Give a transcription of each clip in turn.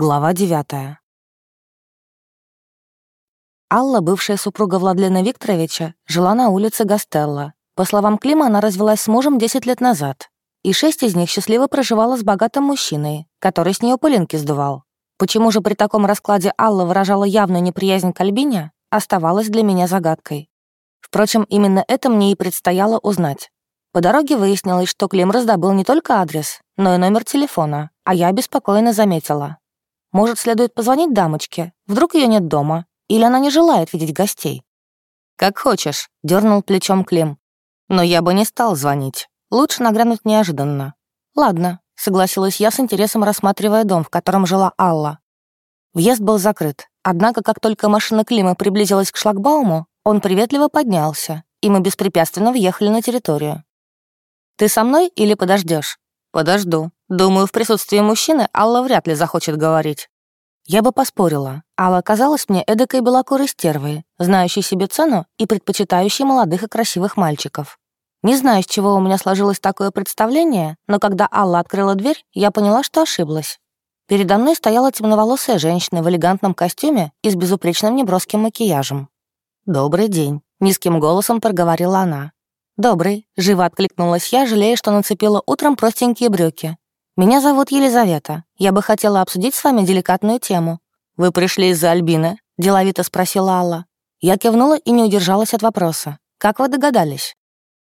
Глава девятая. Алла, бывшая супруга Владлена Викторовича, жила на улице Гастелла. По словам Клима, она развелась с мужем 10 лет назад. И шесть из них счастливо проживала с богатым мужчиной, который с нее пылинки сдувал. Почему же при таком раскладе Алла выражала явную неприязнь к Альбине, оставалось для меня загадкой. Впрочем, именно это мне и предстояло узнать. По дороге выяснилось, что Клим раздобыл не только адрес, но и номер телефона, а я беспокойно заметила. Может, следует позвонить дамочке? Вдруг ее нет дома? Или она не желает видеть гостей? «Как хочешь», — дернул плечом Клим. «Но я бы не стал звонить. Лучше нагрянуть неожиданно». «Ладно», — согласилась я с интересом, рассматривая дом, в котором жила Алла. Въезд был закрыт, однако как только машина Клима приблизилась к шлагбауму, он приветливо поднялся, и мы беспрепятственно въехали на территорию. «Ты со мной или подождешь? «Подожду. Думаю, в присутствии мужчины Алла вряд ли захочет говорить». Я бы поспорила. Алла казалась мне эдакой белокурой стервой, знающей себе цену и предпочитающей молодых и красивых мальчиков. Не знаю, с чего у меня сложилось такое представление, но когда Алла открыла дверь, я поняла, что ошиблась. Передо мной стояла темноволосая женщина в элегантном костюме и с безупречным неброским макияжем. «Добрый день», — низким голосом проговорила она. «Добрый», — живо откликнулась я, жалея, что нацепила утром простенькие брюки. «Меня зовут Елизавета. Я бы хотела обсудить с вами деликатную тему». «Вы пришли из-за Альбины?» — деловито спросила Алла. Я кивнула и не удержалась от вопроса. «Как вы догадались?»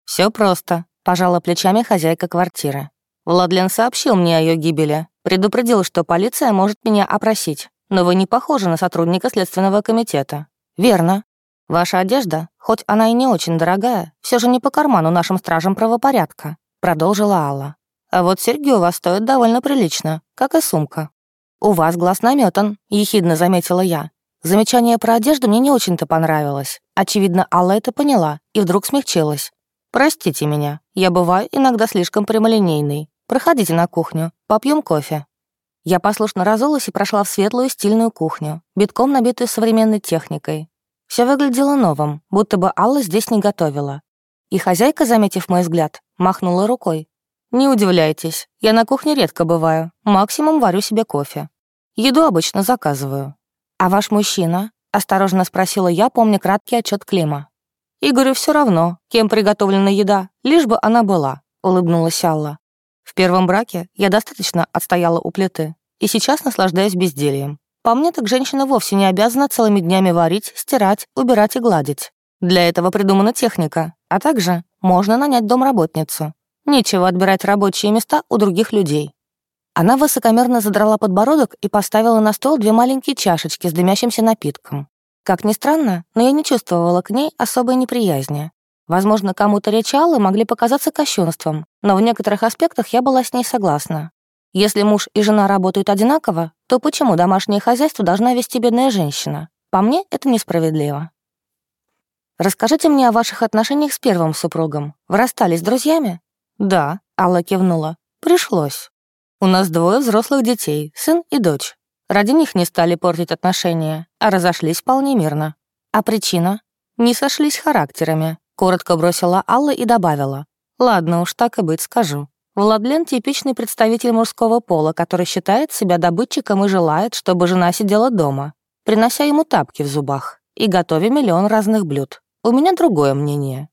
Все просто», — пожала плечами хозяйка квартиры. Владлен сообщил мне о ее гибели. Предупредил, что полиция может меня опросить. Но вы не похожи на сотрудника Следственного комитета. Верно. Ваша одежда, хоть она и не очень дорогая, все же не по карману нашим стражам правопорядка», — продолжила Алла. «А вот серьги у вас стоят довольно прилично, как и сумка». «У вас глаз наметан, ехидно заметила я. Замечание про одежду мне не очень-то понравилось. Очевидно, Алла это поняла и вдруг смягчилась. «Простите меня, я бываю иногда слишком прямолинейный. Проходите на кухню, попьем кофе». Я послушно разулась и прошла в светлую стильную кухню, битком набитую современной техникой. Все выглядело новым, будто бы Алла здесь не готовила. И хозяйка, заметив мой взгляд, махнула рукой. «Не удивляйтесь, я на кухне редко бываю, максимум варю себе кофе. Еду обычно заказываю». «А ваш мужчина?» — осторожно спросила я, помня краткий отчет Клима. «Игорю все равно, кем приготовлена еда, лишь бы она была», — улыбнулась Алла. «В первом браке я достаточно отстояла у плиты и сейчас наслаждаюсь бездельем. По мне, так женщина вовсе не обязана целыми днями варить, стирать, убирать и гладить. Для этого придумана техника, а также можно нанять домработницу. Нечего отбирать рабочие места у других людей. Она высокомерно задрала подбородок и поставила на стол две маленькие чашечки с дымящимся напитком. Как ни странно, но я не чувствовала к ней особой неприязни. Возможно, кому-то речи могли показаться кощунством, но в некоторых аспектах я была с ней согласна. Если муж и жена работают одинаково, то почему домашнее хозяйство должна вести бедная женщина? По мне, это несправедливо. Расскажите мне о ваших отношениях с первым супругом. Вы расстались с друзьями? Да, Алла кивнула. Пришлось. У нас двое взрослых детей, сын и дочь. Ради них не стали портить отношения, а разошлись вполне мирно. А причина? Не сошлись характерами. Коротко бросила Алла и добавила. Ладно уж, так и быть, скажу. Владлен — типичный представитель мужского пола, который считает себя добытчиком и желает, чтобы жена сидела дома, принося ему тапки в зубах и готовя миллион разных блюд. У меня другое мнение.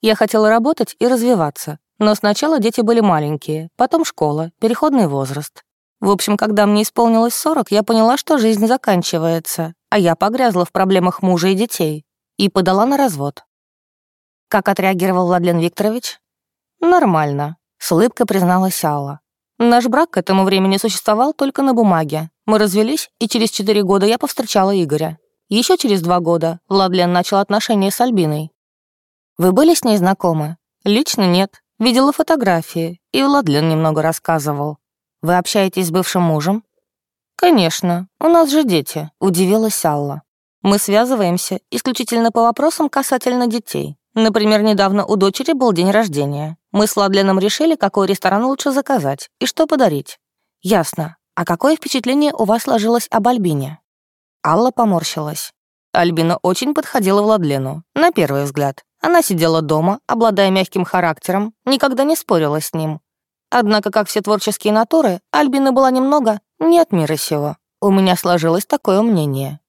Я хотела работать и развиваться, но сначала дети были маленькие, потом школа, переходный возраст. В общем, когда мне исполнилось 40, я поняла, что жизнь заканчивается, а я погрязла в проблемах мужа и детей и подала на развод. Как отреагировал Владлен Викторович? Нормально. С улыбкой призналась Алла. Наш брак к этому времени существовал только на бумаге. Мы развелись, и через четыре года я повстречала Игоря. Еще через два года Владлен начал отношения с Альбиной. Вы были с ней знакомы? Лично нет. Видела фотографии, и Владлен немного рассказывал. Вы общаетесь с бывшим мужем? Конечно, у нас же дети, удивилась Алла. Мы связываемся исключительно по вопросам касательно детей. Например, недавно у дочери был день рождения. Мы с Ладленом решили, какой ресторан лучше заказать и что подарить. Ясно. А какое впечатление у вас сложилось об Альбине? Алла поморщилась. Альбина очень подходила Владлену, на первый взгляд. Она сидела дома, обладая мягким характером, никогда не спорила с ним. Однако, как все творческие натуры, Альбина была немного не от мира сего. У меня сложилось такое мнение.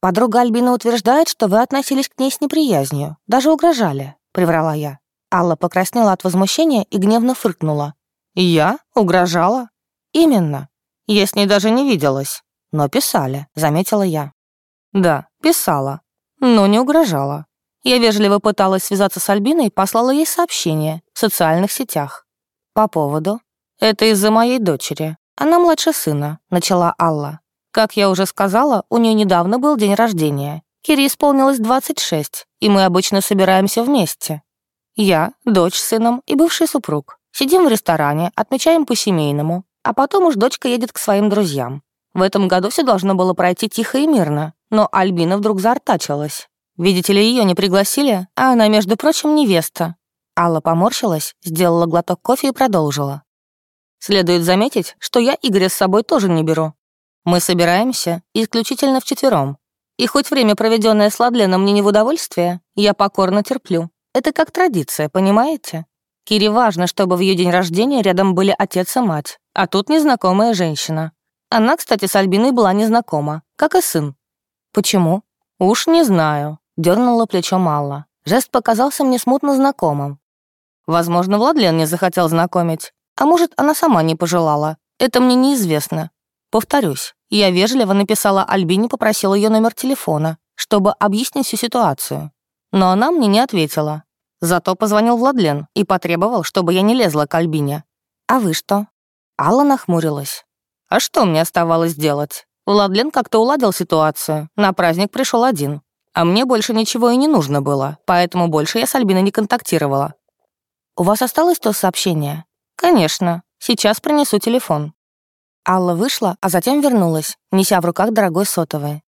Подруга Альбина утверждает, что вы относились к ней с неприязнью, даже угрожали, приврала я. Алла покраснела от возмущения и гневно фыркнула. «Я? Угрожала?» «Именно. Я с ней даже не виделась. Но писали», — заметила я. «Да, писала. Но не угрожала. Я вежливо пыталась связаться с Альбиной и послала ей сообщение в социальных сетях. По поводу. Это из-за моей дочери. Она младше сына», — начала Алла. «Как я уже сказала, у нее недавно был день рождения. Кире исполнилось 26, и мы обычно собираемся вместе. Я, дочь с сыном и бывший супруг. Сидим в ресторане, отмечаем по-семейному, а потом уж дочка едет к своим друзьям. В этом году все должно было пройти тихо и мирно, но Альбина вдруг заортачилась. Видите ли, ее не пригласили, а она, между прочим, невеста. Алла поморщилась, сделала глоток кофе и продолжила. Следует заметить, что я Игоря с собой тоже не беру. Мы собираемся исключительно вчетвером. И хоть время, проведенное с Ладленом, мне не в удовольствие, я покорно терплю. Это как традиция, понимаете? Кире важно, чтобы в ее день рождения рядом были отец и мать, а тут незнакомая женщина. Она, кстати, с Альбиной была незнакома, как и сын. Почему? Уж не знаю, дернула плечом Алла. Жест показался мне смутно знакомым. Возможно, Владлен не захотел знакомить, а может, она сама не пожелала. Это мне неизвестно. Повторюсь, я вежливо написала Альбине, попросила ее номер телефона, чтобы объяснить всю ситуацию. Но она мне не ответила. Зато позвонил Владлен и потребовал, чтобы я не лезла к Альбине. «А вы что?» Алла нахмурилась. «А что мне оставалось делать? Владлен как-то уладил ситуацию. На праздник пришел один. А мне больше ничего и не нужно было, поэтому больше я с Альбиной не контактировала». «У вас осталось то сообщение?» «Конечно. Сейчас принесу телефон». Алла вышла, а затем вернулась, неся в руках дорогой сотовый.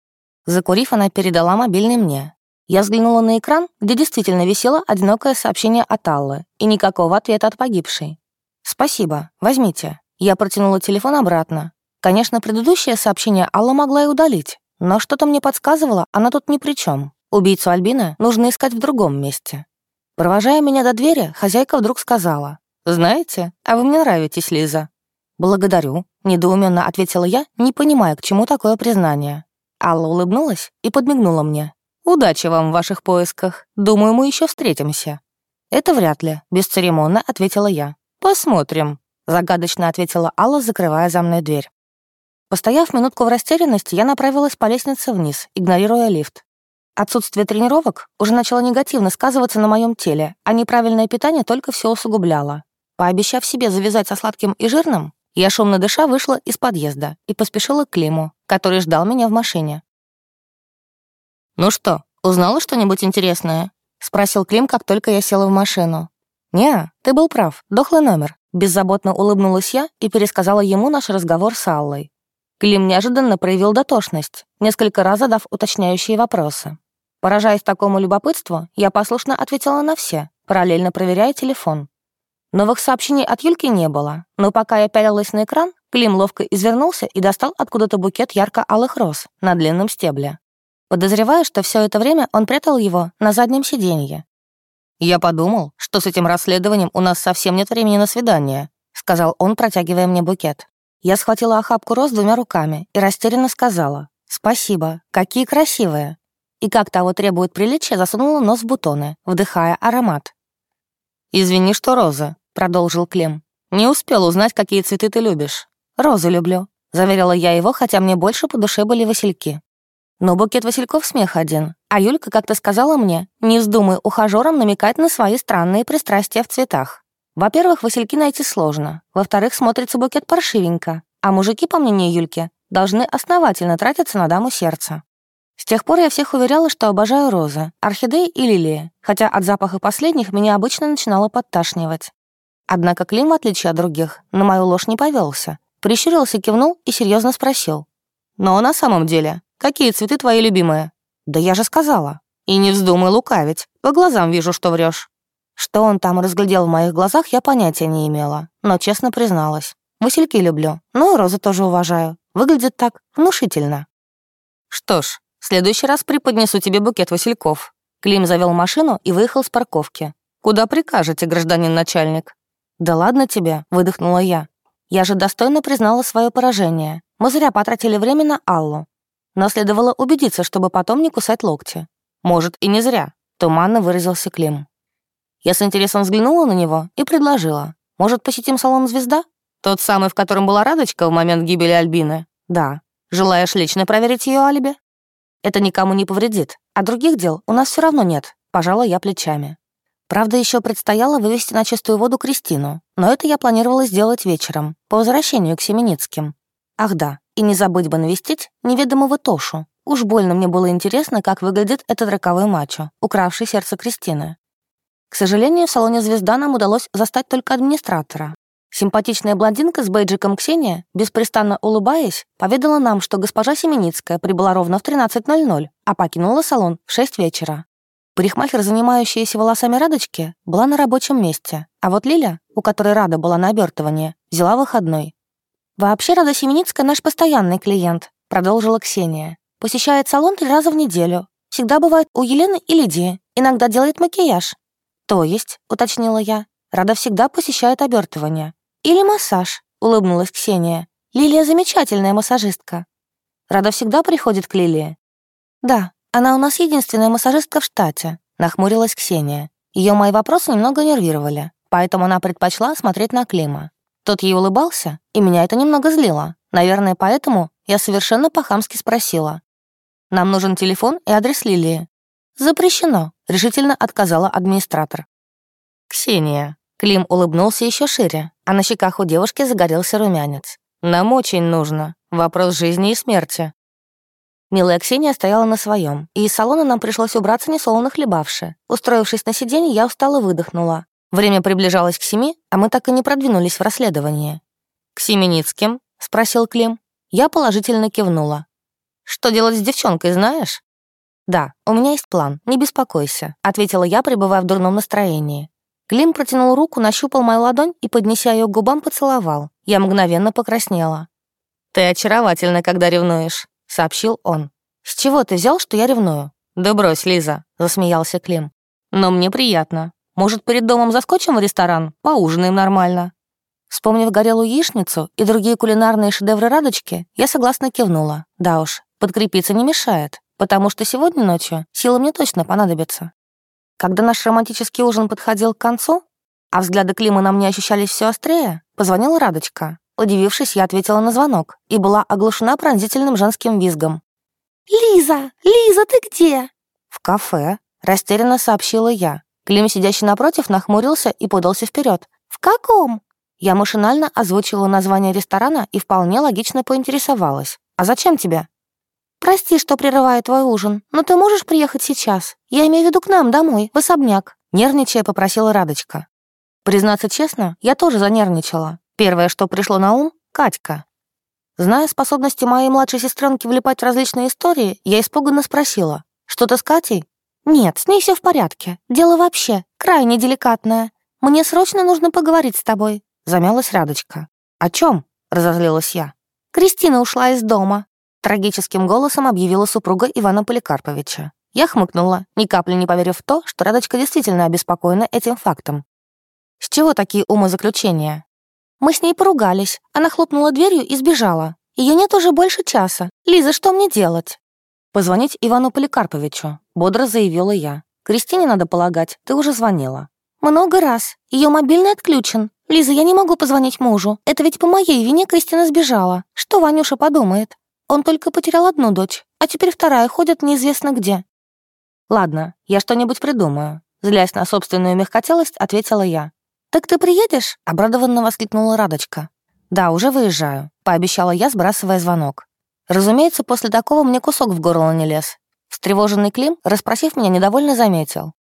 Закурив, она передала мобильный мне. Я взглянула на экран, где действительно висело одинокое сообщение от Аллы и никакого ответа от погибшей. «Спасибо, возьмите». Я протянула телефон обратно. Конечно, предыдущее сообщение Алла могла и удалить, но что-то мне подсказывало, она тут ни при чем. Убийцу Альбины нужно искать в другом месте. Провожая меня до двери, хозяйка вдруг сказала. «Знаете, а вы мне нравитесь, Лиза». «Благодарю», — недоуменно ответила я, не понимая, к чему такое признание. Алла улыбнулась и подмигнула мне. «Удачи вам в ваших поисках. Думаю, мы еще встретимся». «Это вряд ли», — бесцеремонно ответила я. «Посмотрим», — загадочно ответила Алла, закрывая за мной дверь. Постояв минутку в растерянности, я направилась по лестнице вниз, игнорируя лифт. Отсутствие тренировок уже начало негативно сказываться на моем теле, а неправильное питание только все усугубляло. Пообещав себе завязать со сладким и жирным, я шумно дыша вышла из подъезда и поспешила к Климу, который ждал меня в машине. «Ну что, узнала что-нибудь интересное?» — спросил Клим, как только я села в машину. «Не, ты был прав, дохлый номер». Беззаботно улыбнулась я и пересказала ему наш разговор с Аллой. Клим неожиданно проявил дотошность, несколько раз задав уточняющие вопросы. Поражаясь такому любопытству, я послушно ответила на все, параллельно проверяя телефон. Новых сообщений от Юльки не было, но пока я пялилась на экран, Клим ловко извернулся и достал откуда-то букет ярко-алых роз на длинном стебле подозревая, что все это время он прятал его на заднем сиденье. «Я подумал, что с этим расследованием у нас совсем нет времени на свидание», сказал он, протягивая мне букет. Я схватила охапку роз двумя руками и растерянно сказала «Спасибо, какие красивые!» И как того требует приличия, засунула нос в бутоны, вдыхая аромат. «Извини, что роза», — продолжил Клем. «Не успел узнать, какие цветы ты любишь». «Розы люблю», — заверила я его, хотя мне больше по душе были васильки. Но букет васильков смех один. А Юлька как-то сказала мне, не вздумай ухажерам намекать на свои странные пристрастия в цветах. Во-первых, васильки найти сложно. Во-вторых, смотрится букет паршивенько. А мужики, по мнению Юльки, должны основательно тратиться на даму сердца. С тех пор я всех уверяла, что обожаю розы, орхидеи и лилии, хотя от запаха последних меня обычно начинало подташнивать. Однако Клим, в отличие от других, на мою ложь не повелся. Прищурился, кивнул и серьезно спросил. «Но на самом деле, Какие цветы твои любимые?» «Да я же сказала». «И не вздумай лукавить. По глазам вижу, что врешь. Что он там разглядел в моих глазах, я понятия не имела, но честно призналась. Васильки люблю, ну и розы тоже уважаю. Выглядит так внушительно. Что ж, в следующий раз преподнесу тебе букет васильков. Клим завел машину и выехал с парковки. Куда прикажете, гражданин начальник? Да ладно тебе, выдохнула я. Я же достойно признала свое поражение. Мы зря потратили время на Аллу. Но следовало убедиться, чтобы потом не кусать локти. Может, и не зря, туманно выразился Клим. Я с интересом взглянула на него и предложила. Может, посетим салон «Звезда»? Тот самый, в котором была Радочка в момент гибели Альбины? Да. Желаешь лично проверить ее алиби? Это никому не повредит, а других дел у нас все равно нет. Пожала я плечами. Правда, еще предстояло вывести на чистую воду Кристину, но это я планировала сделать вечером, по возвращению к Семеницким. Ах да, и не забыть бы навестить неведомого Тошу. Уж больно мне было интересно, как выглядит этот роковой мачо, укравший сердце Кристины. К сожалению, в салоне «Звезда» нам удалось застать только администратора. Симпатичная блондинка с бейджиком Ксения, беспрестанно улыбаясь, поведала нам, что госпожа Семеницкая прибыла ровно в 13.00, а покинула салон в 6 вечера. Парикмахер, занимающаяся волосами Радочки, была на рабочем месте, а вот Лиля, у которой Рада была на обертывании, взяла выходной. «Вообще Рада Семеницкая наш постоянный клиент», — продолжила Ксения. «Посещает салон три раза в неделю. Всегда бывает у Елены и Лидии. Иногда делает макияж». «То есть», — уточнила я, — Рада всегда посещает обертывание. «Или массаж», — улыбнулась Ксения. «Лилия замечательная массажистка». «Рада всегда приходит к Лилии?» «Да, она у нас единственная массажистка в штате», — нахмурилась Ксения. Ее мои вопросы немного нервировали, поэтому она предпочла смотреть на Клима. Тот ей улыбался, и меня это немного злило. Наверное, поэтому я совершенно по-хамски спросила. «Нам нужен телефон и адрес Лилии». «Запрещено», — решительно отказала администратор. «Ксения». Клим улыбнулся еще шире, а на щеках у девушки загорелся румянец. «Нам очень нужно. Вопрос жизни и смерти». Милая Ксения стояла на своем, и из салона нам пришлось убраться несолоно хлебавши. Устроившись на сиденье, я устало выдохнула. Время приближалось к семи, а мы так и не продвинулись в расследовании. «К Семеницким?» — спросил Клим. Я положительно кивнула. «Что делать с девчонкой, знаешь?» «Да, у меня есть план, не беспокойся», — ответила я, пребывая в дурном настроении. Клим протянул руку, нащупал мою ладонь и, поднеся ее к губам, поцеловал. Я мгновенно покраснела. «Ты очаровательна, когда ревнуешь», — сообщил он. «С чего ты взял, что я ревную?» «Да брось, Лиза», — засмеялся Клим. «Но мне приятно. Может, перед домом заскочим в ресторан? Поужинаем нормально». Вспомнив горелую яичницу и другие кулинарные шедевры Радочки, я согласно кивнула. Да уж, подкрепиться не мешает, потому что сегодня ночью силы мне точно понадобятся. Когда наш романтический ужин подходил к концу, а взгляды Клима на мне ощущались все острее, позвонила Радочка. Удивившись, я ответила на звонок и была оглушена пронзительным женским визгом. «Лиза! Лиза, ты где?» «В кафе», — растерянно сообщила я. Клим, сидящий напротив, нахмурился и подался вперед. «В каком?» Я машинально озвучила название ресторана и вполне логично поинтересовалась. «А зачем тебе?» «Прости, что прерываю твой ужин, но ты можешь приехать сейчас? Я имею в виду к нам домой, в особняк», — нервничая попросила Радочка. Признаться честно, я тоже занервничала. Первое, что пришло на ум — Катька. Зная способности моей младшей сестренки влипать в различные истории, я испуганно спросила, «Что-то с Катей?» «Нет, с ней все в порядке. Дело вообще крайне деликатное. Мне срочно нужно поговорить с тобой», — замялась Радочка. «О чем? разозлилась я. «Кристина ушла из дома», — трагическим голосом объявила супруга Ивана Поликарповича. Я хмыкнула, ни капли не поверив в то, что Радочка действительно обеспокоена этим фактом. «С чего такие умозаключения?» Мы с ней поругались. Она хлопнула дверью и сбежала. Ее нет уже больше часа. Лиза, что мне делать?» «Позвонить Ивану Поликарповичу», — бодро заявила я. «Кристине, надо полагать, ты уже звонила». «Много раз. Ее мобильный отключен. Лиза, я не могу позвонить мужу. Это ведь по моей вине Кристина сбежала. Что Ванюша подумает? Он только потерял одну дочь, а теперь вторая ходит неизвестно где». «Ладно, я что-нибудь придумаю», — злясь на собственную мягкотелость, ответила я. «Так ты приедешь?» — обрадованно воскликнула Радочка. «Да, уже выезжаю», — пообещала я, сбрасывая звонок. Разумеется, после такого мне кусок в горло не лез. Встревоженный Клим, расспросив меня, недовольно заметил.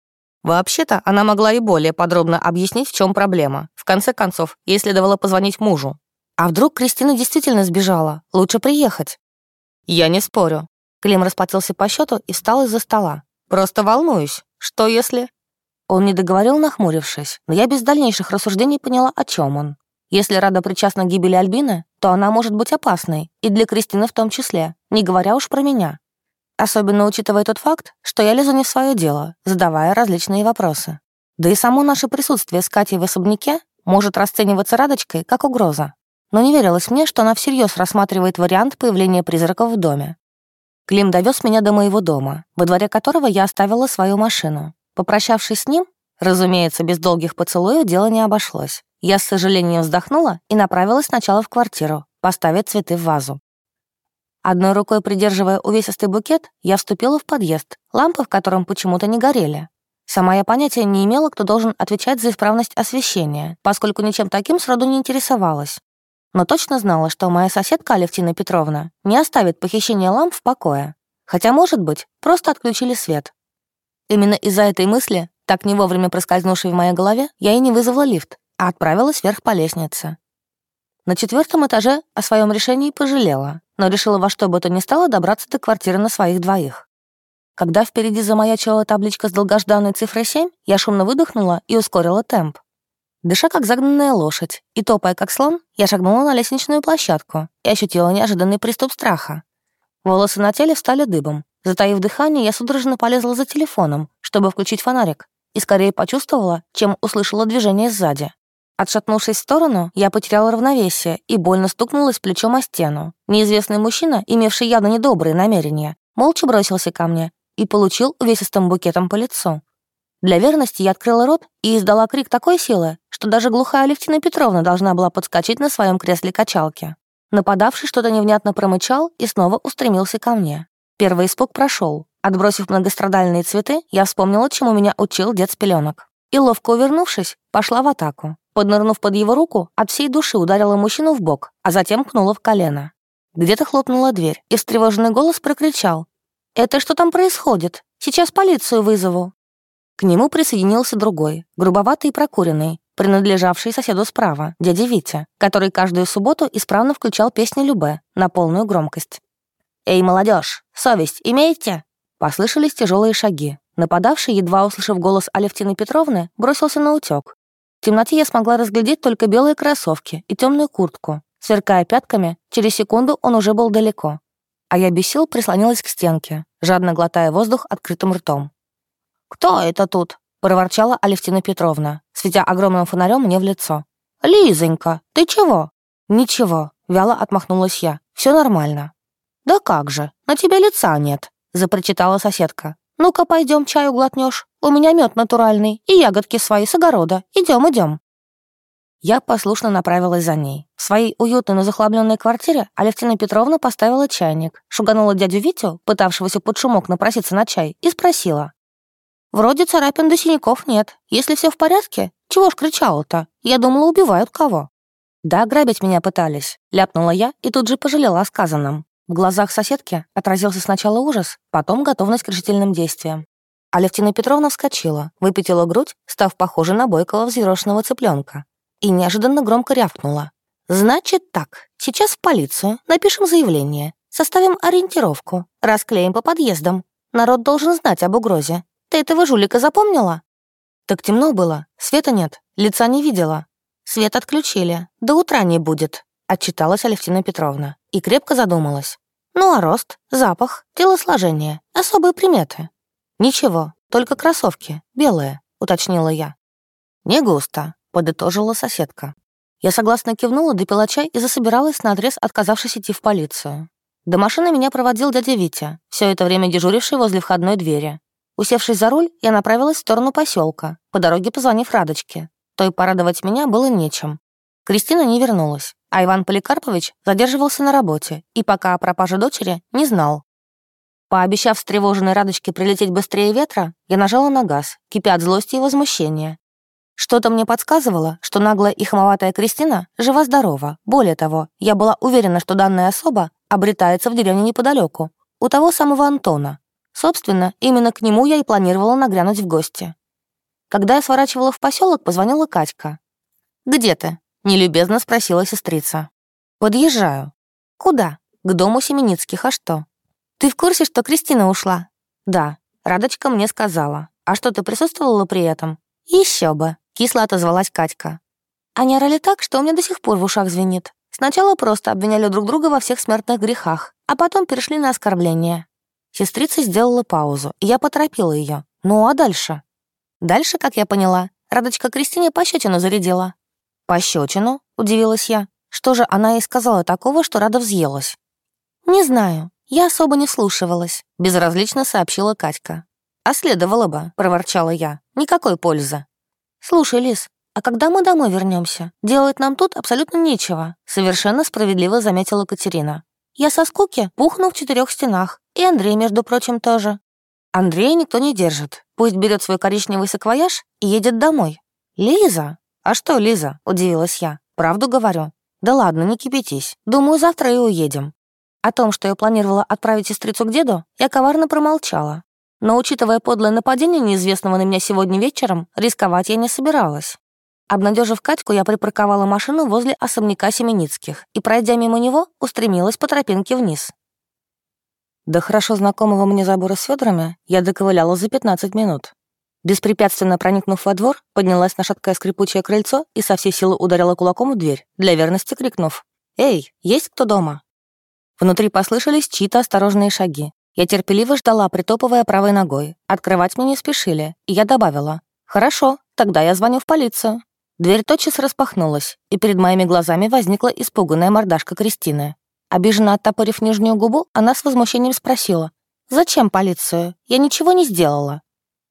Вообще-то она могла и более подробно объяснить, в чем проблема. В конце концов, ей следовало позвонить мужу. А вдруг Кристина действительно сбежала? Лучше приехать. Я не спорю. Клим расплатился по счету и встал из-за стола. Просто волнуюсь. Что если... Он не договорил, нахмурившись, но я без дальнейших рассуждений поняла, о чем он. Если Рада причастна к гибели Альбины, то она может быть опасной, и для Кристины в том числе, не говоря уж про меня. Особенно учитывая тот факт, что я лезу не в свое дело, задавая различные вопросы. Да и само наше присутствие с Катей в особняке может расцениваться Радочкой как угроза. Но не верилось мне, что она всерьез рассматривает вариант появления призраков в доме. Клим довез меня до моего дома, во дворе которого я оставила свою машину. Попрощавшись с ним, разумеется, без долгих поцелуев дело не обошлось. Я с сожалением вздохнула и направилась сначала в квартиру, поставить цветы в вазу. Одной рукой придерживая увесистый букет, я вступила в подъезд, лампы в котором почему-то не горели. Сама я понятия не имела, кто должен отвечать за исправность освещения, поскольку ничем таким сроду не интересовалась но точно знала, что моя соседка Алевтина Петровна не оставит похищение ламп в покое. Хотя, может быть, просто отключили свет. Именно из-за этой мысли, так не вовремя проскользнувшей в моей голове, я и не вызвала лифт, а отправилась вверх по лестнице. На четвертом этаже о своем решении пожалела, но решила во что бы то ни стало добраться до квартиры на своих двоих. Когда впереди замаячила табличка с долгожданной цифрой 7, я шумно выдохнула и ускорила темп. Дыша, как загнанная лошадь, и топая, как слон, я шагнула на лестничную площадку и ощутила неожиданный приступ страха. Волосы на теле встали дыбом. Затаив дыхание, я судорожно полезла за телефоном, чтобы включить фонарик, и скорее почувствовала, чем услышала движение сзади. Отшатнувшись в сторону, я потеряла равновесие и больно стукнулась плечом о стену. Неизвестный мужчина, имевший явно недобрые намерения, молча бросился ко мне и получил увесистым букетом по лицу. Для верности я открыла рот и издала крик такой силы, что даже глухая Левтина Петровна должна была подскочить на своем кресле качалки. Нападавший что-то невнятно промычал и снова устремился ко мне. Первый испуг прошел. Отбросив многострадальные цветы, я вспомнила, чему меня учил дед с пеленок. И, ловко увернувшись, пошла в атаку. Поднырнув под его руку, от всей души ударила мужчину в бок, а затем кнула в колено. Где-то хлопнула дверь, и встревоженный голос прокричал. «Это что там происходит? Сейчас полицию вызову». К нему присоединился другой, грубоватый и прокуренный, принадлежавший соседу справа, дяде Витя, который каждую субботу исправно включал песни Любе на полную громкость. «Эй, молодежь, совесть имеете?» Послышались тяжелые шаги. Нападавший, едва услышав голос Алевтины Петровны, бросился на утек. В темноте я смогла разглядеть только белые кроссовки и темную куртку. Сверкая пятками, через секунду он уже был далеко. А я без сил прислонилась к стенке, жадно глотая воздух открытым ртом. «Кто это тут?» — проворчала Алевтина Петровна, светя огромным фонарем мне в лицо. «Лизонька, ты чего?» «Ничего», — вяло отмахнулась я. Все нормально». «Да как же, на тебе лица нет», — запрочитала соседка. «Ну-ка, пойдем чаю глотнешь. У меня мед натуральный и ягодки свои с огорода. Идем, идем. Я послушно направилась за ней. В своей уютной, но захламленной квартире Алевтина Петровна поставила чайник, шуганула дядю Витю, пытавшегося под шумок напроситься на чай, и спросила. Вроде царапин до синяков нет. Если все в порядке, чего ж кричала-то? Я думала, убивают кого. Да, ограбить меня пытались, ляпнула я и тут же пожалела о сказанном. В глазах соседки отразился сначала ужас, потом готовность к решительным действиям. Алевтина Петровна вскочила, выпятила грудь, став похожей на бойкого взъерошенного цыпленка, и неожиданно громко рявкнула. «Значит так, сейчас в полицию, напишем заявление, составим ориентировку, расклеим по подъездам. Народ должен знать об угрозе. Ты этого жулика запомнила?» «Так темно было, света нет, лица не видела». «Свет отключили, до утра не будет», — отчиталась Алевтина Петровна и крепко задумалась. «Ну а рост, запах, телосложение, особые приметы?» «Ничего, только кроссовки, белые», — уточнила я. «Не густо», — подытожила соседка. Я согласно кивнула, допила чай и засобиралась на адрес, отказавшись идти в полицию. До машины меня проводил дядя Витя, все это время дежуривший возле входной двери. Усевшись за руль, я направилась в сторону поселка, по дороге позвонив Радочке. То и порадовать меня было нечем. Кристина не вернулась, а Иван Поликарпович задерживался на работе и пока о пропаже дочери не знал. Пообещав встревоженной Радочке прилететь быстрее ветра, я нажала на газ, кипя от злости и возмущения. Что-то мне подсказывало, что наглая и хамоватая Кристина жива-здорова. Более того, я была уверена, что данная особа обретается в деревне неподалеку, у того самого Антона, Собственно, именно к нему я и планировала нагрянуть в гости. Когда я сворачивала в поселок, позвонила Катька. «Где ты?» — нелюбезно спросила сестрица. «Подъезжаю». «Куда?» «К дому Семеницких, а что?» «Ты в курсе, что Кристина ушла?» «Да», — Радочка мне сказала. «А что, ты присутствовала при этом?» Еще бы», — кисло отозвалась Катька. Они орали так, что у меня до сих пор в ушах звенит. Сначала просто обвиняли друг друга во всех смертных грехах, а потом перешли на оскорбления. Сестрица сделала паузу, и я поторопила ее. Ну а дальше? Дальше, как я поняла, Радочка Кристине пощечину зарядила. «Пощечину?» — удивилась я. Что же она ей сказала такого, что Рада взъелась? «Не знаю. Я особо не слушалась», — безразлично сообщила Катька. «А следовало бы», — проворчала я. «Никакой пользы». «Слушай, Лис, а когда мы домой вернемся? Делать нам тут абсолютно нечего», — совершенно справедливо заметила Катерина. «Я со скуки пухну в четырех стенах. И Андрей, между прочим, тоже». Андрея никто не держит. Пусть берет свой коричневый саквояж и едет домой. «Лиза?» «А что, Лиза?» — удивилась я. «Правду говорю. «Да ладно, не кипятись. Думаю, завтра и уедем». О том, что я планировала отправить сестрицу к деду, я коварно промолчала. Но, учитывая подлое нападение неизвестного на меня сегодня вечером, рисковать я не собиралась. Обнадежив Катьку, я припарковала машину возле особняка Семеницких и, пройдя мимо него, устремилась по тропинке вниз. До хорошо знакомого мне забора с Федорами я доковыляла за 15 минут. Беспрепятственно проникнув во двор, поднялась на шаткое скрипучее крыльцо и со всей силы ударила кулаком в дверь, для верности крикнув «Эй, есть кто дома?». Внутри послышались чьи-то осторожные шаги. Я терпеливо ждала, притопывая правой ногой. Открывать мне не спешили, и я добавила «Хорошо, тогда я звоню в полицию». Дверь тотчас распахнулась, и перед моими глазами возникла испуганная мордашка Кристины. Обиженно оттопырив нижнюю губу, она с возмущением спросила «Зачем полицию? Я ничего не сделала».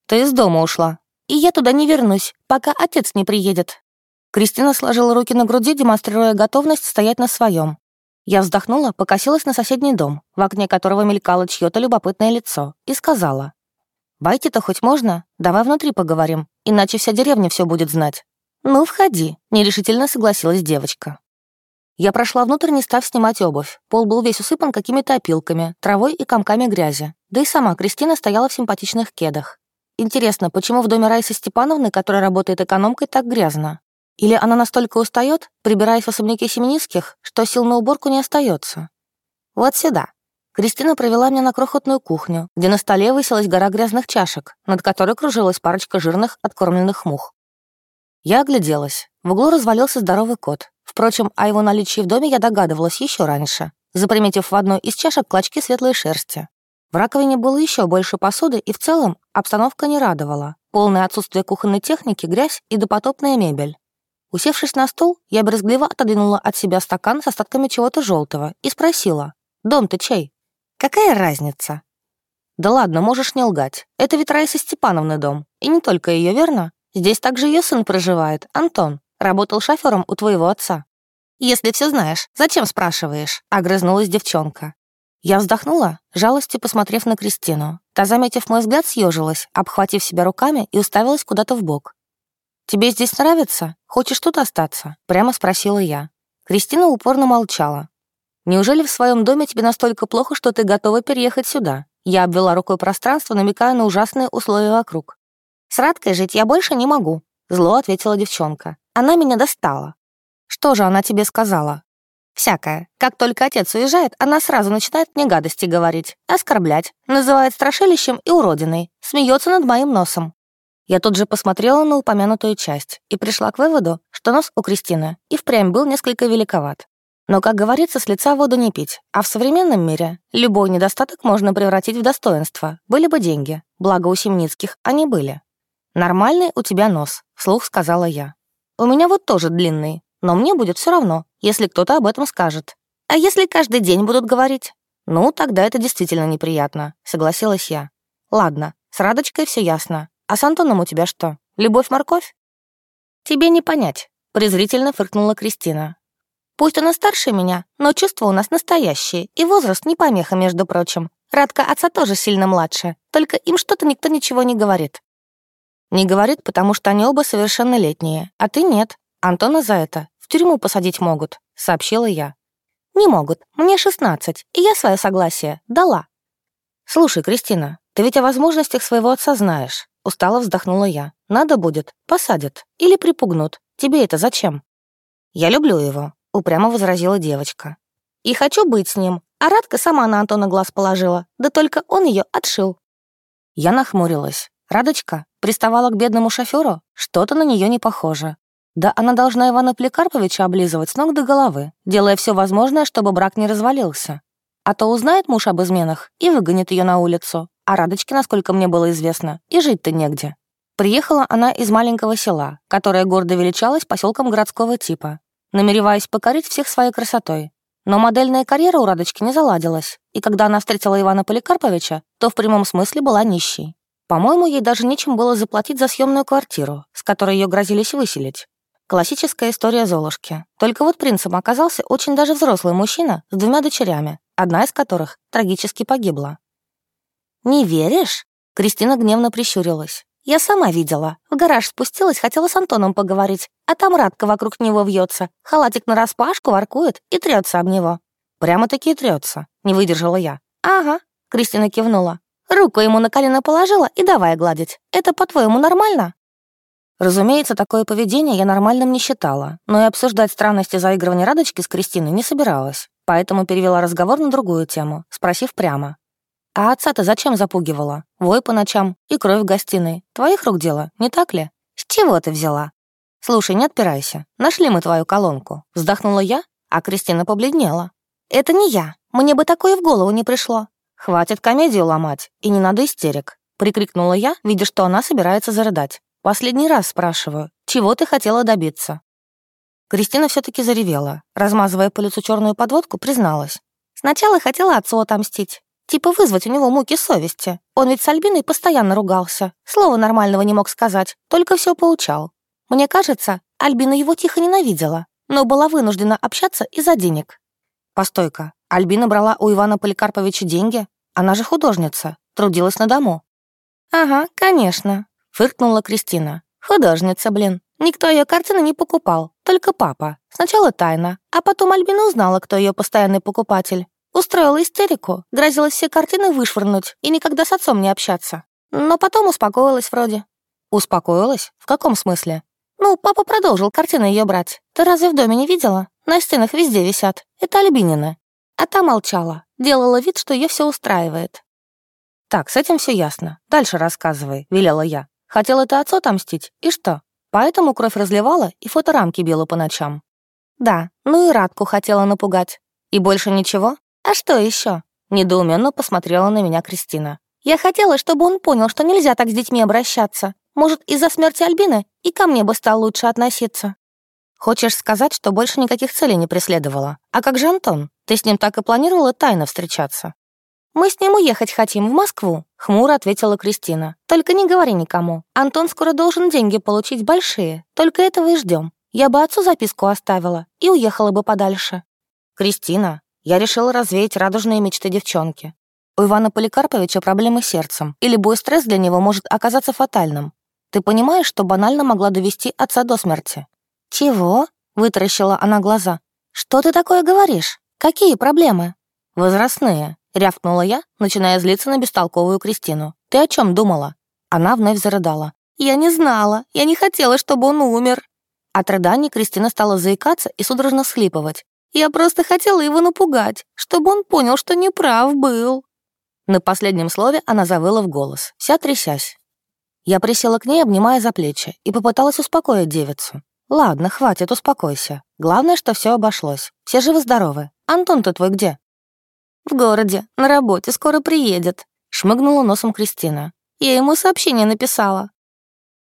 Ты из дома ушла. И я туда не вернусь, пока отец не приедет». Кристина сложила руки на груди, демонстрируя готовность стоять на своем. Я вздохнула, покосилась на соседний дом, в окне которого мелькало чье-то любопытное лицо, и сказала. «Войти-то хоть можно? Давай внутри поговорим, иначе вся деревня все будет знать». «Ну, входи», — нерешительно согласилась девочка. Я прошла внутрь, не став снимать обувь. Пол был весь усыпан какими-то опилками, травой и комками грязи. Да и сама Кристина стояла в симпатичных кедах. Интересно, почему в доме Раисы Степановны, которая работает экономкой, так грязно? Или она настолько устает, прибираясь в особняке Семеницких, что сил на уборку не остается? Вот сюда. Кристина провела меня на крохотную кухню, где на столе высилась гора грязных чашек, над которой кружилась парочка жирных откормленных мух. Я огляделась. В углу развалился здоровый кот. Впрочем, о его наличии в доме я догадывалась еще раньше, заприметив в одной из чашек клочки светлой шерсти. В раковине было еще больше посуды, и в целом обстановка не радовала. Полное отсутствие кухонной техники, грязь и допотопная мебель. Усевшись на стул, я брезгливо отодвинула от себя стакан с остатками чего-то желтого и спросила, «Дом ты чей?» «Какая разница?» «Да ладно, можешь не лгать. Это ведь Раиса Степановна дом. И не только ее, верно? Здесь также ее сын проживает, Антон. Работал шофером у твоего отца». «Если все знаешь, зачем спрашиваешь?» — огрызнулась девчонка. Я вздохнула, жалостью посмотрев на Кристину. Та, заметив мой взгляд, съежилась, обхватив себя руками и уставилась куда-то в бок. «Тебе здесь нравится? Хочешь тут остаться?» — прямо спросила я. Кристина упорно молчала. «Неужели в своем доме тебе настолько плохо, что ты готова переехать сюда?» Я обвела рукой пространство, намекая на ужасные условия вокруг. «С Радкой жить я больше не могу», — зло ответила девчонка. «Она меня достала». «Что же она тебе сказала?» Всякое. Как только отец уезжает, она сразу начинает мне гадости говорить, оскорблять, называет страшилищем и уродиной, смеется над моим носом. Я тут же посмотрела на упомянутую часть и пришла к выводу, что нос у Кристины и впрямь был несколько великоват. Но, как говорится, с лица воду не пить, а в современном мире любой недостаток можно превратить в достоинство, были бы деньги, благо у Семницких они были. «Нормальный у тебя нос», — вслух сказала я. «У меня вот тоже длинный, но мне будет все равно, если кто-то об этом скажет. А если каждый день будут говорить? Ну, тогда это действительно неприятно, согласилась я. Ладно, с Радочкой все ясно. А с Антоном у тебя что, любовь-морковь? Тебе не понять, презрительно фыркнула Кристина. Пусть она старше меня, но чувства у нас настоящие, и возраст не помеха, между прочим. Радка отца тоже сильно младше, только им что-то никто ничего не говорит. Не говорит, потому что они оба совершеннолетние, а ты нет. Антона за это в тюрьму посадить могут», — сообщила я. «Не могут. Мне 16, и я свое согласие дала». «Слушай, Кристина, ты ведь о возможностях своего отца знаешь», — устало вздохнула я. «Надо будет, посадят или припугнут. Тебе это зачем?» «Я люблю его», — упрямо возразила девочка. «И хочу быть с ним, а Радка сама на Антона глаз положила, да только он ее отшил». Я нахмурилась. Радочка приставала к бедному шоферу, что-то на нее не похоже. Да она должна Ивана Плекарповича облизывать с ног до головы, делая все возможное, чтобы брак не развалился. А то узнает муж об изменах и выгонит ее на улицу. А Радочке, насколько мне было известно, и жить-то негде. Приехала она из маленького села, которое гордо величалось поселком городского типа. намереваясь покорить всех своей красотой. Но модельная карьера у Радочки не заладилась, и когда она встретила Ивана Поликарповича, то в прямом смысле была нищей. По-моему, ей даже нечем было заплатить за съемную квартиру, с которой ее грозились выселить. Классическая история Золушки. Только вот принцем оказался очень даже взрослый мужчина с двумя дочерями, одна из которых трагически погибла. «Не веришь?» Кристина гневно прищурилась. «Я сама видела. В гараж спустилась, хотела с Антоном поговорить, а там Радка вокруг него вьется, халатик нараспашку воркует и трется об него». «Прямо-таки трется», — не выдержала я. «Ага», — Кристина кивнула. «Руку ему на колено положила и давай гладить. Это, по-твоему, нормально?» Разумеется, такое поведение я нормальным не считала, но и обсуждать странности заигрывания Радочки с Кристиной не собиралась, поэтому перевела разговор на другую тему, спросив прямо. «А отца-то зачем запугивала? Вой по ночам и кровь в гостиной. Твоих рук дело, не так ли? С чего ты взяла?» «Слушай, не отпирайся. Нашли мы твою колонку». Вздохнула я, а Кристина побледнела. «Это не я. Мне бы такое в голову не пришло». «Хватит комедию ломать, и не надо истерик», — прикрикнула я, видя, что она собирается зарыдать. «Последний раз спрашиваю, чего ты хотела добиться?» Кристина все таки заревела, размазывая по лицу черную подводку, призналась. «Сначала хотела отцу отомстить. Типа вызвать у него муки совести. Он ведь с Альбиной постоянно ругался. Слова нормального не мог сказать, только все поучал. Мне кажется, Альбина его тихо ненавидела, но была вынуждена общаться из-за денег. Постойка, Альбина брала у Ивана Поликарповича деньги? Она же художница, трудилась на дому. «Ага, конечно», — фыркнула Кристина. «Художница, блин. Никто ее картины не покупал, только папа. Сначала тайна, а потом Альбина узнала, кто ее постоянный покупатель. Устроила истерику, грозилась все картины вышвырнуть и никогда с отцом не общаться. Но потом успокоилась вроде. Успокоилась? В каком смысле? Ну, папа продолжил картины ее брать. Ты разве в доме не видела? На стенах везде висят. Это Альбинина. А та молчала, делала вид, что ее все устраивает. «Так, с этим все ясно. Дальше рассказывай», — велела я. «Хотела ты отцу отомстить? И что? Поэтому кровь разливала и фоторамки била по ночам». «Да, ну и Радку хотела напугать. И больше ничего?» «А что еще? недоуменно посмотрела на меня Кристина. «Я хотела, чтобы он понял, что нельзя так с детьми обращаться. Может, из-за смерти Альбины и ко мне бы стал лучше относиться». «Хочешь сказать, что больше никаких целей не преследовала? А как же Антон? Ты с ним так и планировала тайно встречаться?» «Мы с ним уехать хотим, в Москву», — хмуро ответила Кристина. «Только не говори никому. Антон скоро должен деньги получить большие. Только этого и ждем. Я бы отцу записку оставила и уехала бы подальше». «Кристина, я решила развеять радужные мечты девчонки. У Ивана Поликарповича проблемы с сердцем, и любой стресс для него может оказаться фатальным. Ты понимаешь, что банально могла довести отца до смерти?» «Чего?» — вытаращила она глаза. «Что ты такое говоришь? Какие проблемы?» «Возрастные», — рявкнула я, начиная злиться на бестолковую Кристину. «Ты о чем думала?» Она вновь зарыдала. «Я не знала, я не хотела, чтобы он умер». От рыданий Кристина стала заикаться и судорожно схлипывать. Я просто хотела его напугать, чтобы он понял, что неправ был». На последнем слове она завыла в голос, вся трясясь. Я присела к ней, обнимая за плечи, и попыталась успокоить девицу. «Ладно, хватит, успокойся. Главное, что все обошлось. Все живы-здоровы. Антон-то твой где?» «В городе, на работе, скоро приедет», — шмыгнула носом Кристина. «Я ему сообщение написала.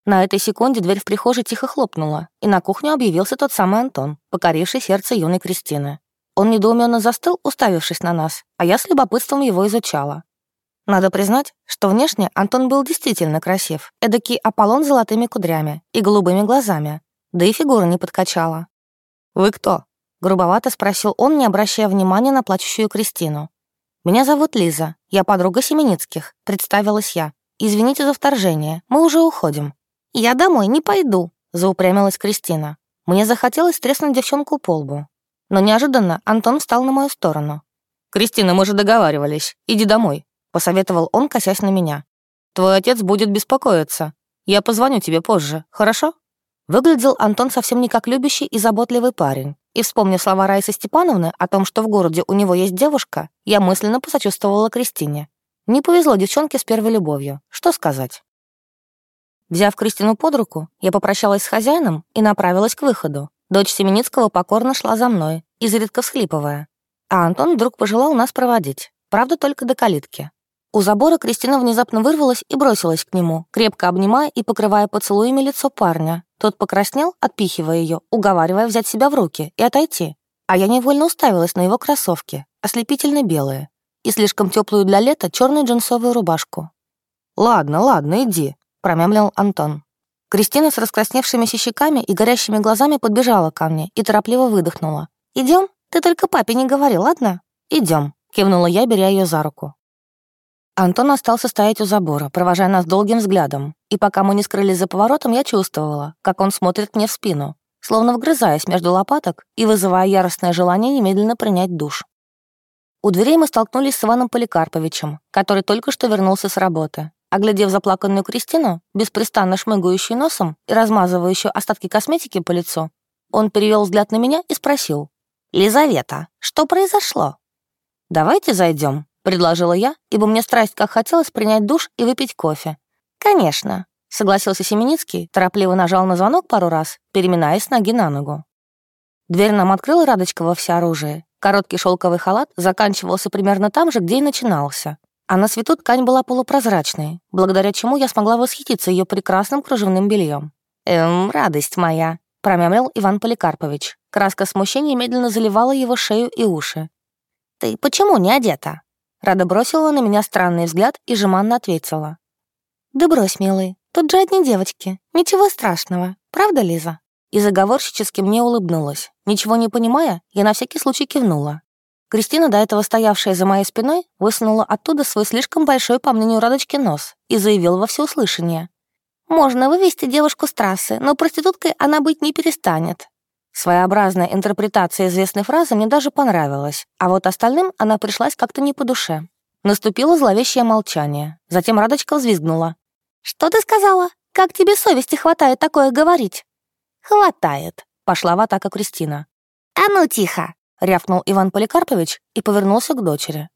На этой секунде дверь в прихожей тихо хлопнула, и на кухню объявился тот самый Антон, покоривший сердце юной Кристины. Он недоуменно застыл, уставившись на нас, а я с любопытством его изучала. Надо признать, что внешне Антон был действительно красив, эдакий Аполлон с золотыми кудрями и голубыми глазами, да и фигура не подкачала. «Вы кто?» — грубовато спросил он, не обращая внимания на плачущую Кристину. «Меня зовут Лиза, я подруга Семеницких», — представилась я. «Извините за вторжение, мы уже уходим». «Я домой не пойду», — заупрямилась Кристина. Мне захотелось треснуть девчонку по лбу. Но неожиданно Антон встал на мою сторону. «Кристина, мы же договаривались. Иди домой», — посоветовал он, косясь на меня. «Твой отец будет беспокоиться. Я позвоню тебе позже, хорошо?» Выглядел Антон совсем не как любящий и заботливый парень. И, вспомнив слова Раисы Степановны о том, что в городе у него есть девушка, я мысленно посочувствовала Кристине. Не повезло девчонке с первой любовью. Что сказать? Взяв Кристину под руку, я попрощалась с хозяином и направилась к выходу. Дочь Семеницкого покорно шла за мной, изредка всхлипывая. А Антон вдруг пожелал нас проводить, правда, только до калитки. У забора Кристина внезапно вырвалась и бросилась к нему, крепко обнимая и покрывая поцелуями лицо парня. Тот покраснел, отпихивая ее, уговаривая взять себя в руки и отойти. А я невольно уставилась на его кроссовки, ослепительно белые, и слишком теплую для лета черную джинсовую рубашку. «Ладно, ладно, иди», — промямлил Антон. Кристина с раскрасневшимися щеками и горящими глазами подбежала ко мне и торопливо выдохнула. Идем? Ты только папе не говори, ладно? Идем, кивнула я, беря ее за руку. Антон остался стоять у забора, провожая нас долгим взглядом, и пока мы не скрылись за поворотом, я чувствовала, как он смотрит мне в спину, словно вгрызаясь между лопаток и вызывая яростное желание немедленно принять душ. У дверей мы столкнулись с Иваном Поликарповичем, который только что вернулся с работы. Оглядев заплаканную Кристину, беспрестанно шмыгающую носом и размазывающую остатки косметики по лицу, он перевел взгляд на меня и спросил. «Лизавета, что произошло?» «Давайте зайдем, предложила я, ибо мне страсть как хотелось принять душ и выпить кофе. «Конечно», — согласился Семеницкий, торопливо нажал на звонок пару раз, переминаясь с ноги на ногу. Дверь нам открыла Радочка во всеоружие. Короткий шелковый халат заканчивался примерно там же, где и начинался. А на свету ткань была полупрозрачной, благодаря чему я смогла восхититься ее прекрасным кружевным бельем. «Эм, радость моя», — промямлил Иван Поликарпович. Краска смущения медленно заливала его шею и уши. «Ты почему не одета?» Рада бросила на меня странный взгляд и жеманно ответила. «Да брось, милый, тут же одни девочки. Ничего страшного. Правда, Лиза?» И заговорщически мне улыбнулась. Ничего не понимая, я на всякий случай кивнула. Кристина, до этого стоявшая за моей спиной, высунула оттуда свой слишком большой, по мнению Радочки, нос и заявила во всеуслышание. «Можно вывести девушку с трассы, но проституткой она быть не перестанет. Своеобразная интерпретация известной фразы мне даже понравилась, а вот остальным она пришлась как-то не по душе. Наступило зловещее молчание. Затем Радочка взвизгнула. «Что ты сказала? Как тебе совести хватает такое говорить?» «Хватает», — пошла в атаку Кристина. «А ну тихо!» — рявкнул Иван Поликарпович и повернулся к дочери.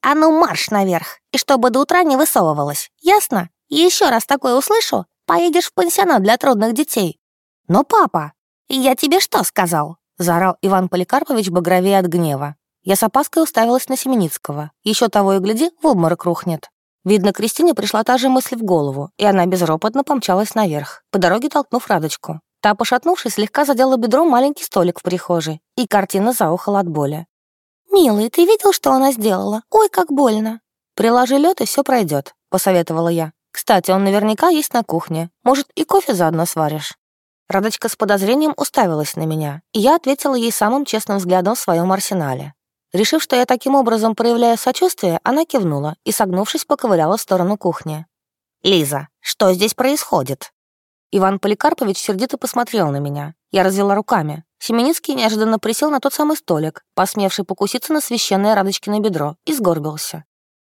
«А ну марш наверх, и чтобы до утра не высовывалась, ясно? Еще раз такое услышу, поедешь в пансионат для трудных детей». «Но папа!» «Я тебе что сказал?» — заорал Иван Поликарпович багровее от гнева. Я с опаской уставилась на Семеницкого. Еще того и гляди, в обморок рухнет. Видно, Кристине пришла та же мысль в голову, и она безропотно помчалась наверх, по дороге толкнув Радочку. Та, пошатнувшись, слегка задела бедром маленький столик в прихожей, и картина заухала от боли. «Милый, ты видел, что она сделала? Ой, как больно!» «Приложи лед, и все пройдет», — посоветовала я. «Кстати, он наверняка есть на кухне. Может, и кофе заодно сваришь?» Радочка с подозрением уставилась на меня, и я ответила ей самым честным взглядом в своем арсенале. Решив, что я таким образом проявляю сочувствие, она кивнула и, согнувшись, поковыляла в сторону кухни. «Лиза, что здесь происходит?» Иван Поликарпович сердито посмотрел на меня. Я развела руками. Семеницкий неожиданно присел на тот самый столик, посмевший покуситься на священное Радочкино бедро, и сгорбился.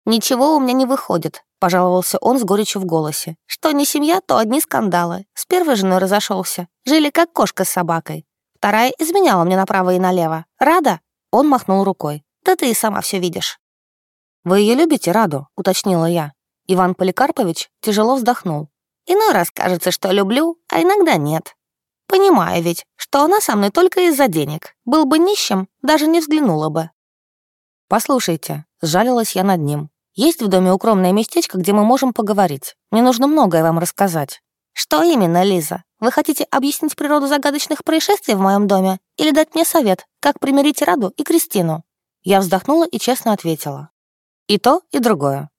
«Ничего у меня не выходит», — пожаловался он с горечью в голосе. «Что не семья, то одни скандалы. С первой женой разошелся. Жили как кошка с собакой. Вторая изменяла мне направо и налево. Рада?» Он махнул рукой. «Да ты и сама все видишь». «Вы ее любите, Раду?» — уточнила я. Иван Поликарпович тяжело вздохнул. «Иной раз кажется, что люблю, а иногда нет. Понимаю ведь, что она со мной только из-за денег. Был бы нищим, даже не взглянула бы». «Послушайте», — сжалилась я над ним. Есть в доме укромное местечко, где мы можем поговорить. Мне нужно многое вам рассказать». «Что именно, Лиза? Вы хотите объяснить природу загадочных происшествий в моем доме или дать мне совет, как примирить Раду и Кристину?» Я вздохнула и честно ответила. «И то, и другое».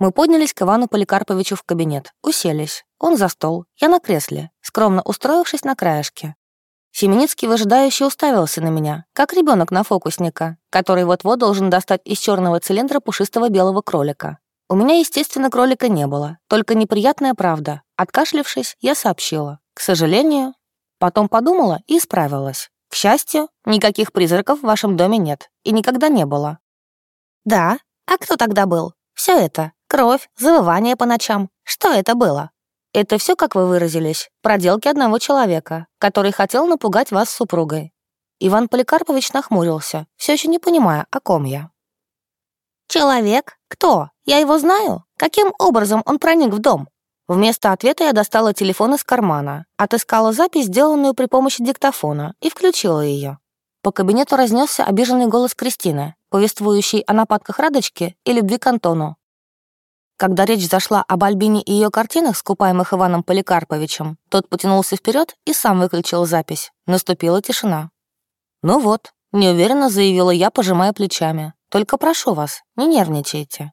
Мы поднялись к Ивану Поликарповичу в кабинет, уселись. Он за стол, я на кресле, скромно устроившись на краешке. Семеницкий выжидающе уставился на меня, как ребенок на фокусника, который вот-вот должен достать из черного цилиндра пушистого белого кролика. У меня, естественно, кролика не было, только неприятная правда. Откашлившись, я сообщила. К сожалению. Потом подумала и исправилась. К счастью, никаких призраков в вашем доме нет и никогда не было. Да? А кто тогда был? Все это. Кровь, завывание по ночам. Что это было? Это все, как вы выразились, проделки одного человека, который хотел напугать вас супругой. Иван Поликарпович нахмурился, все еще не понимая, о ком я. «Человек? Кто? Я его знаю? Каким образом он проник в дом?» Вместо ответа я достала телефон из кармана, отыскала запись, сделанную при помощи диктофона, и включила ее. По кабинету разнесся обиженный голос Кристины, повествующий о нападках Радочки и любви к Антону. Когда речь зашла об Альбине и ее картинах, скупаемых Иваном Поликарповичем, тот потянулся вперед и сам выключил запись. Наступила тишина. «Ну вот», — неуверенно заявила я, пожимая плечами. «Только прошу вас, не нервничайте».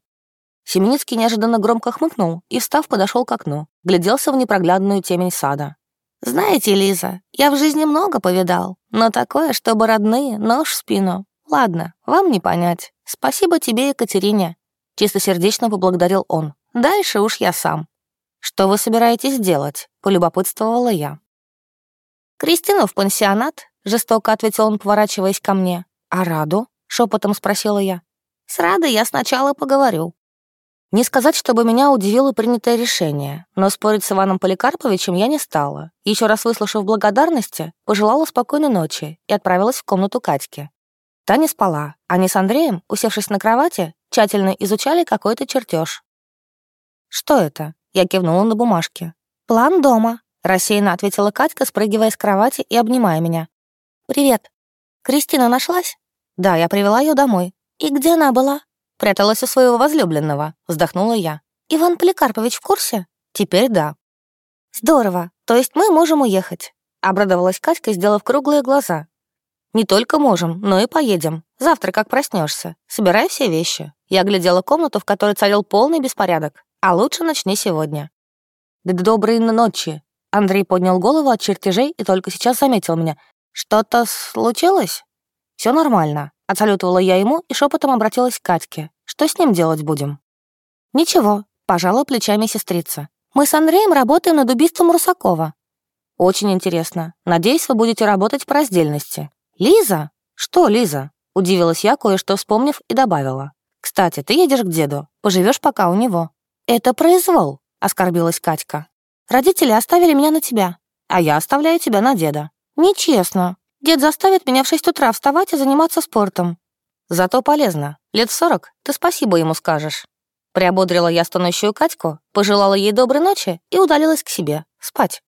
Семеницкий неожиданно громко хмыкнул и, встав, подошел к окну, гляделся в непроглядную темень сада. «Знаете, Лиза, я в жизни много повидал, но такое, чтобы родные, нож в спину. Ладно, вам не понять. Спасибо тебе, Екатерине. Чистосердечно поблагодарил он. «Дальше уж я сам». «Что вы собираетесь делать?» — полюбопытствовала я. «Кристину в пансионат», — жестоко ответил он, поворачиваясь ко мне. «А Раду?» — шепотом спросила я. «С Радой я сначала поговорю». Не сказать, чтобы меня удивило принятое решение, но спорить с Иваном Поликарповичем я не стала. Еще раз выслушав благодарности, пожелала спокойной ночи и отправилась в комнату Катьки. Таня спала. Они с Андреем, усевшись на кровати, тщательно изучали какой-то чертеж. «Что это?» — я кивнула на бумажке. «План дома», — рассеянно ответила Катька, спрыгивая с кровати и обнимая меня. «Привет. Кристина нашлась?» «Да, я привела ее домой». «И где она была?» «Пряталась у своего возлюбленного», — вздохнула я. «Иван Поликарпович в курсе?» «Теперь да». «Здорово. То есть мы можем уехать?» — обрадовалась Катька, сделав круглые глаза. «Не только можем, но и поедем. Завтра, как проснешься. Собирай все вещи». Я глядела комнату, в которой царил полный беспорядок. А лучше начни сегодня. «Да доброй ночи». Андрей поднял голову от чертежей и только сейчас заметил меня. «Что-то случилось?» Все нормально», — отсалютовала я ему и шепотом обратилась к Катьке. «Что с ним делать будем?» «Ничего», — пожала плечами сестрица. «Мы с Андреем работаем над убийством Русакова». «Очень интересно. Надеюсь, вы будете работать по раздельности. «Лиза?» «Что, Лиза?» — удивилась я, кое-что вспомнив, и добавила. «Кстати, ты едешь к деду, поживешь пока у него». «Это произвол», — оскорбилась Катька. «Родители оставили меня на тебя». «А я оставляю тебя на деда». «Нечестно. Дед заставит меня в шесть утра вставать и заниматься спортом». «Зато полезно. Лет сорок ты спасибо ему скажешь». Приободрила я стонущую Катьку, пожелала ей доброй ночи и удалилась к себе, спать.